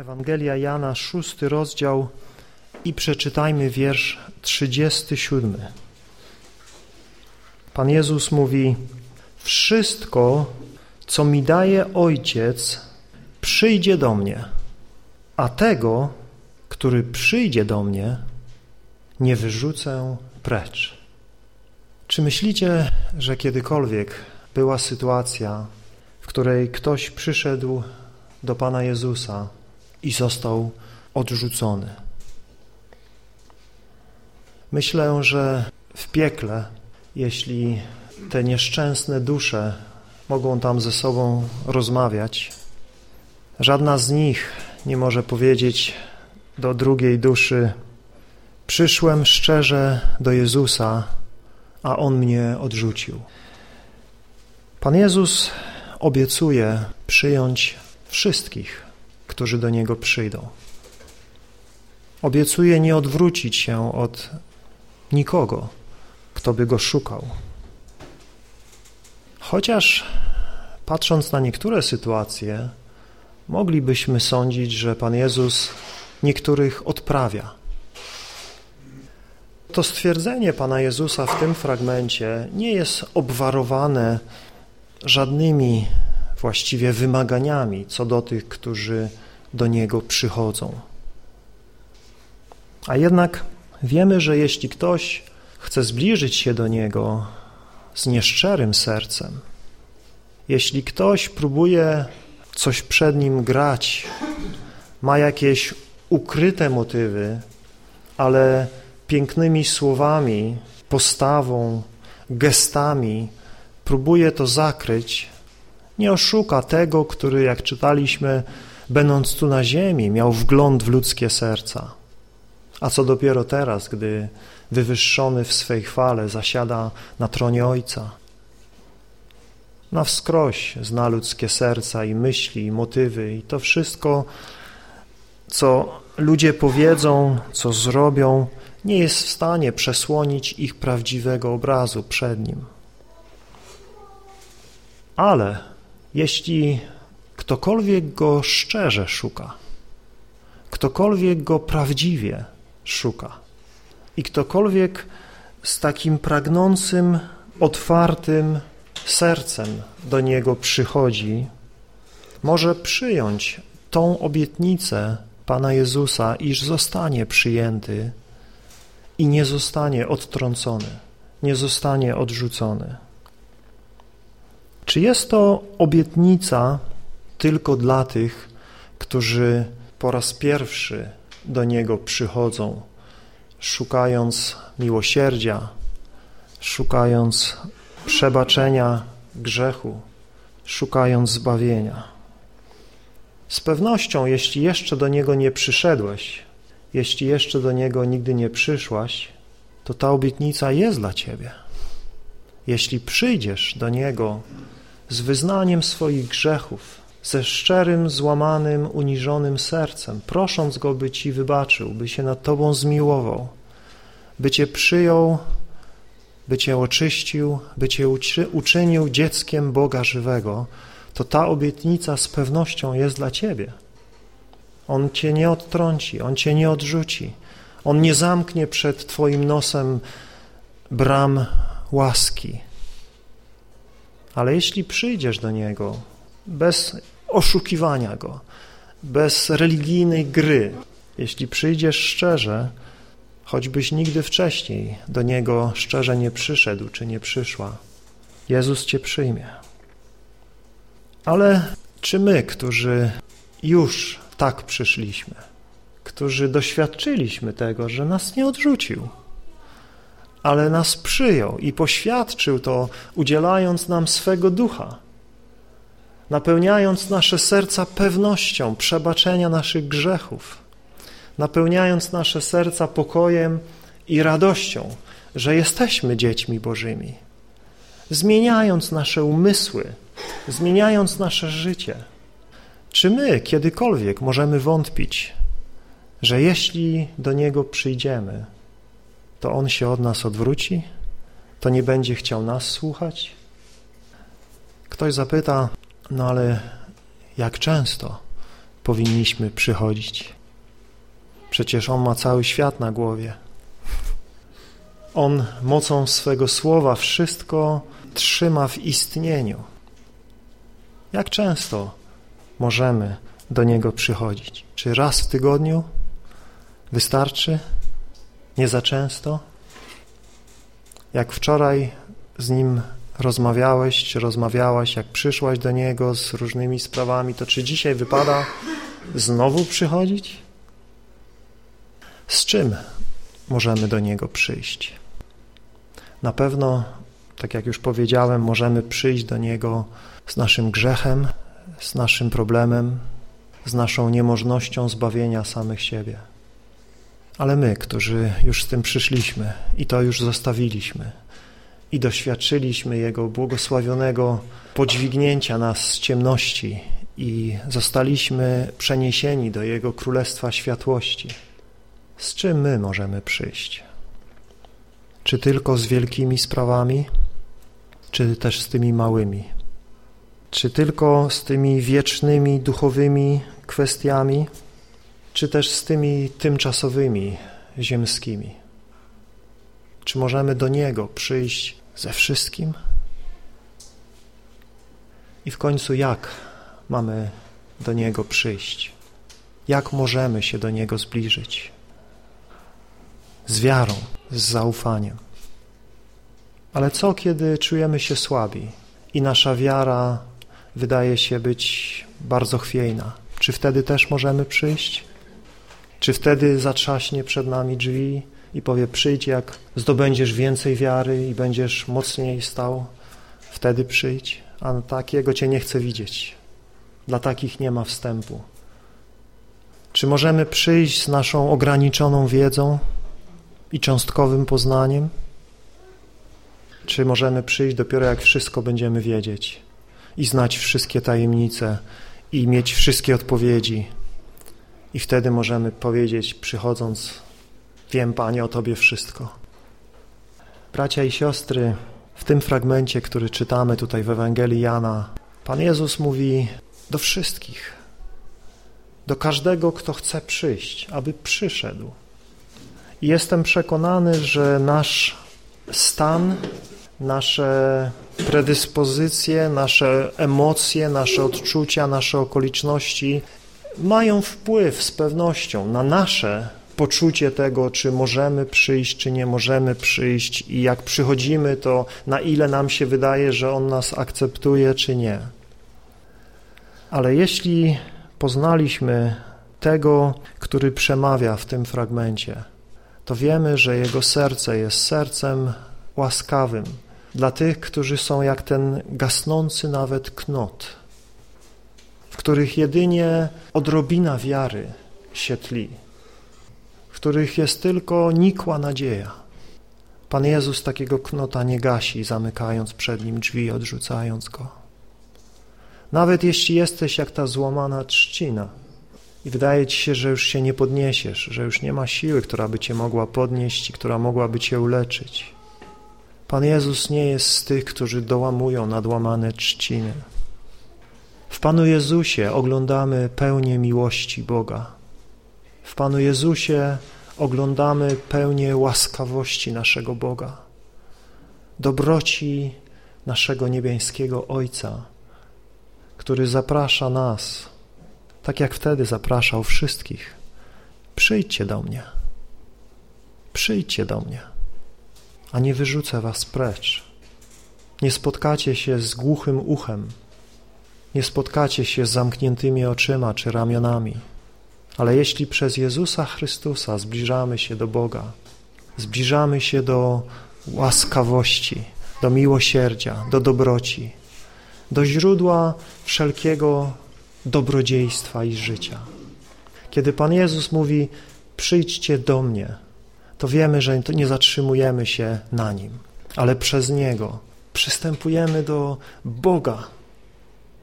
Ewangelia Jana, szósty rozdział i przeczytajmy wiersz 37. Pan Jezus mówi, wszystko, co mi daje Ojciec, przyjdzie do mnie, a tego, który przyjdzie do mnie, nie wyrzucę precz. Czy myślicie, że kiedykolwiek była sytuacja, w której ktoś przyszedł do Pana Jezusa i został odrzucony? Myślę, że w piekle, jeśli te nieszczęsne dusze mogą tam ze sobą rozmawiać, żadna z nich nie może powiedzieć do drugiej duszy Przyszłem szczerze do Jezusa, a On mnie odrzucił. Pan Jezus obiecuje przyjąć wszystkich, którzy do Niego przyjdą. Obiecuje nie odwrócić się od nikogo, kto by Go szukał. Chociaż patrząc na niektóre sytuacje, moglibyśmy sądzić, że Pan Jezus niektórych odprawia. To stwierdzenie Pana Jezusa w tym fragmencie nie jest obwarowane żadnymi właściwie wymaganiami co do tych, którzy do Niego przychodzą. A jednak wiemy, że jeśli ktoś chce zbliżyć się do Niego z nieszczerym sercem, jeśli ktoś próbuje coś przed Nim grać, ma jakieś ukryte motywy, ale pięknymi słowami, postawą, gestami próbuje to zakryć, nie oszuka tego, który, jak czytaliśmy, będąc tu na ziemi, miał wgląd w ludzkie serca. A co dopiero teraz, gdy wywyższony w swej chwale zasiada na tronie Ojca. Na wskroś zna ludzkie serca i myśli, i motywy i to wszystko, co ludzie powiedzą, co zrobią, nie jest w stanie przesłonić ich prawdziwego obrazu przed Nim. Ale jeśli ktokolwiek Go szczerze szuka, ktokolwiek Go prawdziwie szuka i ktokolwiek z takim pragnącym, otwartym sercem do Niego przychodzi, może przyjąć tą obietnicę Pana Jezusa, iż zostanie przyjęty i nie zostanie odtrącony, nie zostanie odrzucony. Czy jest to obietnica tylko dla tych, którzy po raz pierwszy do Niego przychodzą, szukając miłosierdzia, szukając przebaczenia grzechu, szukając zbawienia? Z pewnością, jeśli jeszcze do Niego nie przyszedłeś, jeśli jeszcze do Niego nigdy nie przyszłaś, to ta obietnica jest dla Ciebie. Jeśli przyjdziesz do Niego z wyznaniem swoich grzechów, ze szczerym, złamanym, uniżonym sercem, prosząc Go, by Ci wybaczył, by się nad Tobą zmiłował, by Cię przyjął, by Cię oczyścił, by Cię uczynił dzieckiem Boga żywego, to ta obietnica z pewnością jest dla Ciebie. On Cię nie odtrąci, On Cię nie odrzuci. On nie zamknie przed Twoim nosem bram łaski. Ale jeśli przyjdziesz do Niego bez oszukiwania Go, bez religijnej gry, jeśli przyjdziesz szczerze, choćbyś nigdy wcześniej do Niego szczerze nie przyszedł czy nie przyszła, Jezus Cię przyjmie. Ale czy my, którzy już tak przyszliśmy, którzy doświadczyliśmy tego, że nas nie odrzucił, ale nas przyjął i poświadczył to, udzielając nam swego ducha, napełniając nasze serca pewnością przebaczenia naszych grzechów, napełniając nasze serca pokojem i radością, że jesteśmy dziećmi Bożymi, zmieniając nasze umysły, zmieniając nasze życie. Czy my kiedykolwiek możemy wątpić, że jeśli do Niego przyjdziemy, to On się od nas odwróci? To nie będzie chciał nas słuchać? Ktoś zapyta, no ale jak często powinniśmy przychodzić. Przecież On ma cały świat na głowie. On mocą swego słowa wszystko trzyma w istnieniu. Jak często możemy do Niego przychodzić? Czy raz w tygodniu wystarczy? Nie za często? Jak wczoraj z Nim rozmawiałeś, rozmawiałaś, jak przyszłaś do Niego z różnymi sprawami, to czy dzisiaj wypada znowu przychodzić? Z czym możemy do Niego przyjść? Na pewno, tak jak już powiedziałem, możemy przyjść do Niego z naszym grzechem, z naszym problemem, z naszą niemożnością zbawienia samych siebie. Ale my, którzy już z tym przyszliśmy i to już zostawiliśmy i doświadczyliśmy Jego błogosławionego podźwignięcia nas z ciemności i zostaliśmy przeniesieni do Jego Królestwa Światłości, z czym my możemy przyjść? Czy tylko z wielkimi sprawami, czy też z tymi małymi? Czy tylko z tymi wiecznymi, duchowymi kwestiami, czy też z tymi tymczasowymi, ziemskimi? Czy możemy do Niego przyjść ze wszystkim? I w końcu jak mamy do Niego przyjść? Jak możemy się do Niego zbliżyć? Z wiarą, z zaufaniem. Ale co, kiedy czujemy się słabi i nasza wiara wydaje się być bardzo chwiejna? Czy wtedy też możemy przyjść? Czy wtedy zatrzaśnie przed nami drzwi i powie przyjdź jak zdobędziesz więcej wiary i będziesz mocniej stał? Wtedy przyjdź, a takiego Cię nie chcę widzieć. Dla takich nie ma wstępu. Czy możemy przyjść z naszą ograniczoną wiedzą i cząstkowym poznaniem? Czy możemy przyjść dopiero jak wszystko będziemy wiedzieć i znać wszystkie tajemnice i mieć wszystkie odpowiedzi? I wtedy możemy powiedzieć, przychodząc, wiem, Panie, o Tobie wszystko. Bracia i siostry, w tym fragmencie, który czytamy tutaj w Ewangelii Jana, Pan Jezus mówi do wszystkich, do każdego, kto chce przyjść, aby przyszedł. I jestem przekonany, że nasz stan, nasze predyspozycje, nasze emocje, nasze odczucia, nasze okoliczności mają wpływ z pewnością na nasze poczucie tego, czy możemy przyjść, czy nie możemy przyjść i jak przychodzimy, to na ile nam się wydaje, że On nas akceptuje, czy nie. Ale jeśli poznaliśmy tego, który przemawia w tym fragmencie, to wiemy, że Jego serce jest sercem łaskawym dla tych, którzy są jak ten gasnący nawet knot, w których jedynie odrobina wiary się tli, których jest tylko nikła nadzieja. Pan Jezus takiego knota nie gasi, zamykając przed nim drzwi, odrzucając go. Nawet jeśli jesteś jak ta złamana trzcina i wydaje ci się, że już się nie podniesiesz, że już nie ma siły, która by cię mogła podnieść i która mogłaby cię uleczyć. Pan Jezus nie jest z tych, którzy dołamują nadłamane trzciny. W Panu Jezusie oglądamy pełnię miłości Boga. W Panu Jezusie oglądamy pełnię łaskawości naszego Boga, dobroci naszego niebiańskiego Ojca, który zaprasza nas, tak jak wtedy zapraszał wszystkich. Przyjdźcie do mnie. Przyjdźcie do mnie, a nie wyrzucę was precz. Nie spotkacie się z głuchym uchem, nie spotkacie się z zamkniętymi oczyma czy ramionami, ale jeśli przez Jezusa Chrystusa zbliżamy się do Boga, zbliżamy się do łaskawości, do miłosierdzia, do dobroci, do źródła wszelkiego dobrodziejstwa i życia. Kiedy Pan Jezus mówi, przyjdźcie do mnie, to wiemy, że nie zatrzymujemy się na Nim, ale przez Niego przystępujemy do Boga.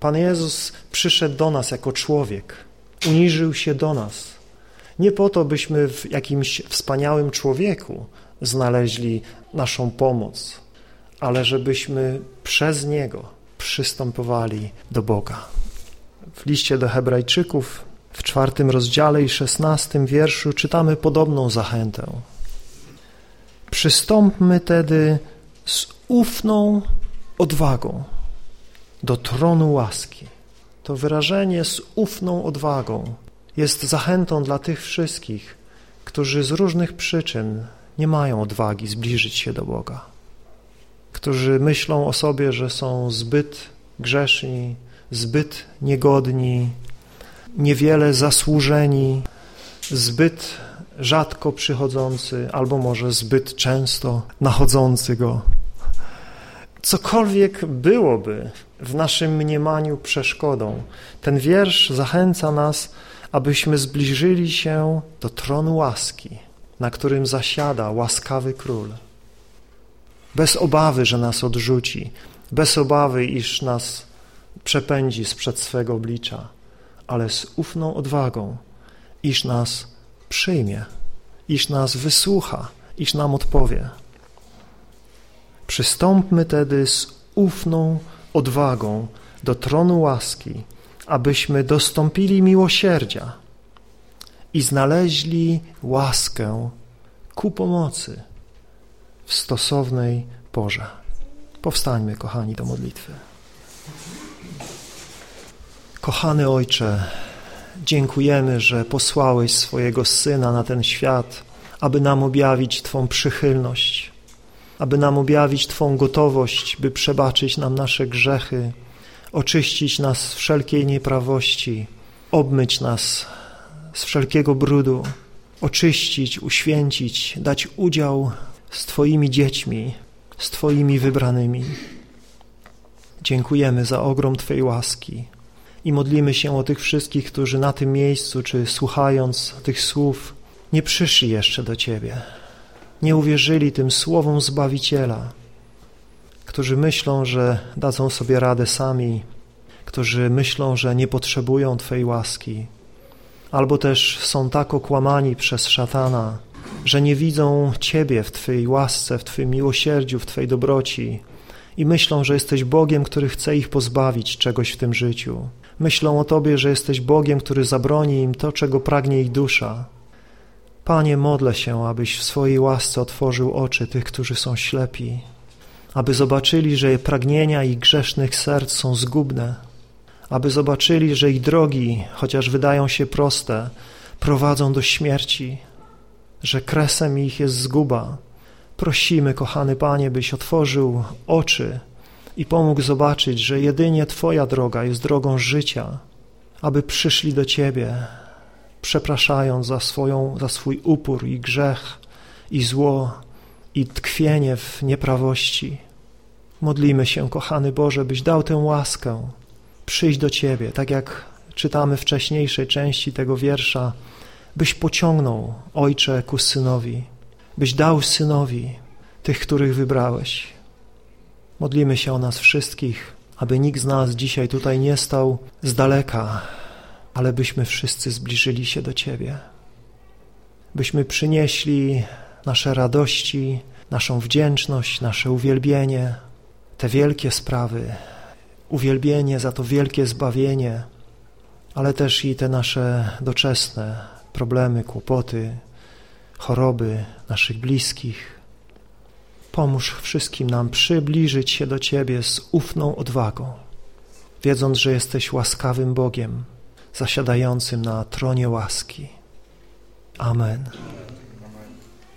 Pan Jezus przyszedł do nas jako człowiek, uniżył się do nas. Nie po to, byśmy w jakimś wspaniałym człowieku znaleźli naszą pomoc, ale żebyśmy przez Niego przystępowali do Boga. W liście do Hebrajczyków W czwartym rozdziale i szesnastym wierszu czytamy podobną zachętę. Przystąpmy tedy z ufną odwagą do tronu łaski. To wyrażenie z ufną odwagą jest zachętą dla tych wszystkich, którzy z różnych przyczyn nie mają odwagi zbliżyć się do Boga, którzy myślą o sobie, że są zbyt grzeszni, zbyt niegodni, niewiele zasłużeni, zbyt rzadko przychodzący, albo może zbyt często nachodzący Go. Cokolwiek byłoby w naszym mniemaniu przeszkodą, ten wiersz zachęca nas, abyśmy zbliżyli się do tronu łaski, na którym zasiada łaskawy król. Bez obawy, że nas odrzuci, bez obawy, iż nas przepędzi sprzed swego oblicza, ale z ufną odwagą, iż nas przyjmie, iż nas wysłucha, iż nam odpowie. Przystąpmy tedy z ufną odwagą do tronu łaski, abyśmy dostąpili miłosierdzia i znaleźli łaskę ku pomocy w stosownej porze. Powstańmy, kochani, do modlitwy. Kochany Ojcze, dziękujemy, że posłałeś swojego Syna na ten świat, aby nam objawić Twą przychylność, aby nam objawić Twą gotowość, by przebaczyć nam nasze grzechy, oczyścić nas z wszelkiej nieprawości, obmyć nas z wszelkiego brudu, oczyścić, uświęcić, dać udział z Twoimi dziećmi, z Twoimi wybranymi. Dziękujemy za ogrom Twojej łaski i modlimy się o tych wszystkich, którzy na tym miejscu, czy słuchając tych słów, nie przyszli jeszcze do Ciebie, nie uwierzyli tym słowom Zbawiciela, którzy myślą, że dadzą sobie radę sami, którzy myślą, że nie potrzebują Twojej łaski, albo też są tak okłamani przez szatana, że nie widzą Ciebie w Twojej łasce, w Twoim miłosierdziu, w Twojej dobroci i myślą, że jesteś Bogiem, który chce ich pozbawić czegoś w tym życiu. Myślą o Tobie, że jesteś Bogiem, który zabroni im to, czego pragnie ich dusza. Panie, modlę się, abyś w swojej łasce otworzył oczy tych, którzy są ślepi, aby zobaczyli, że pragnienia ich grzesznych serc są zgubne, aby zobaczyli, że ich drogi, chociaż wydają się proste, prowadzą do śmierci, że kresem ich jest zguba. Prosimy, kochany Panie, byś otworzył oczy i pomógł zobaczyć, że jedynie Twoja droga jest drogą życia, aby przyszli do Ciebie, przepraszając za, swoją, za swój upór i grzech i zło i tkwienie w nieprawości. Modlimy się, kochany Boże, byś dał tę łaskę, przyjść do Ciebie, tak jak czytamy wcześniejszej części tego wiersza, byś pociągnął Ojcze ku Synowi, byś dał Synowi tych, których wybrałeś. Modlimy się o nas wszystkich, aby nikt z nas dzisiaj tutaj nie stał z daleka, ale byśmy wszyscy zbliżyli się do Ciebie. Byśmy przynieśli nasze radości, naszą wdzięczność, nasze uwielbienie, te wielkie sprawy, uwielbienie za to wielkie zbawienie, ale też i te nasze doczesne problemy, kłopoty, choroby naszych bliskich. Pomóż wszystkim nam przybliżyć się do Ciebie z ufną odwagą, wiedząc, że jesteś łaskawym Bogiem, zasiadającym na tronie łaski. Amen.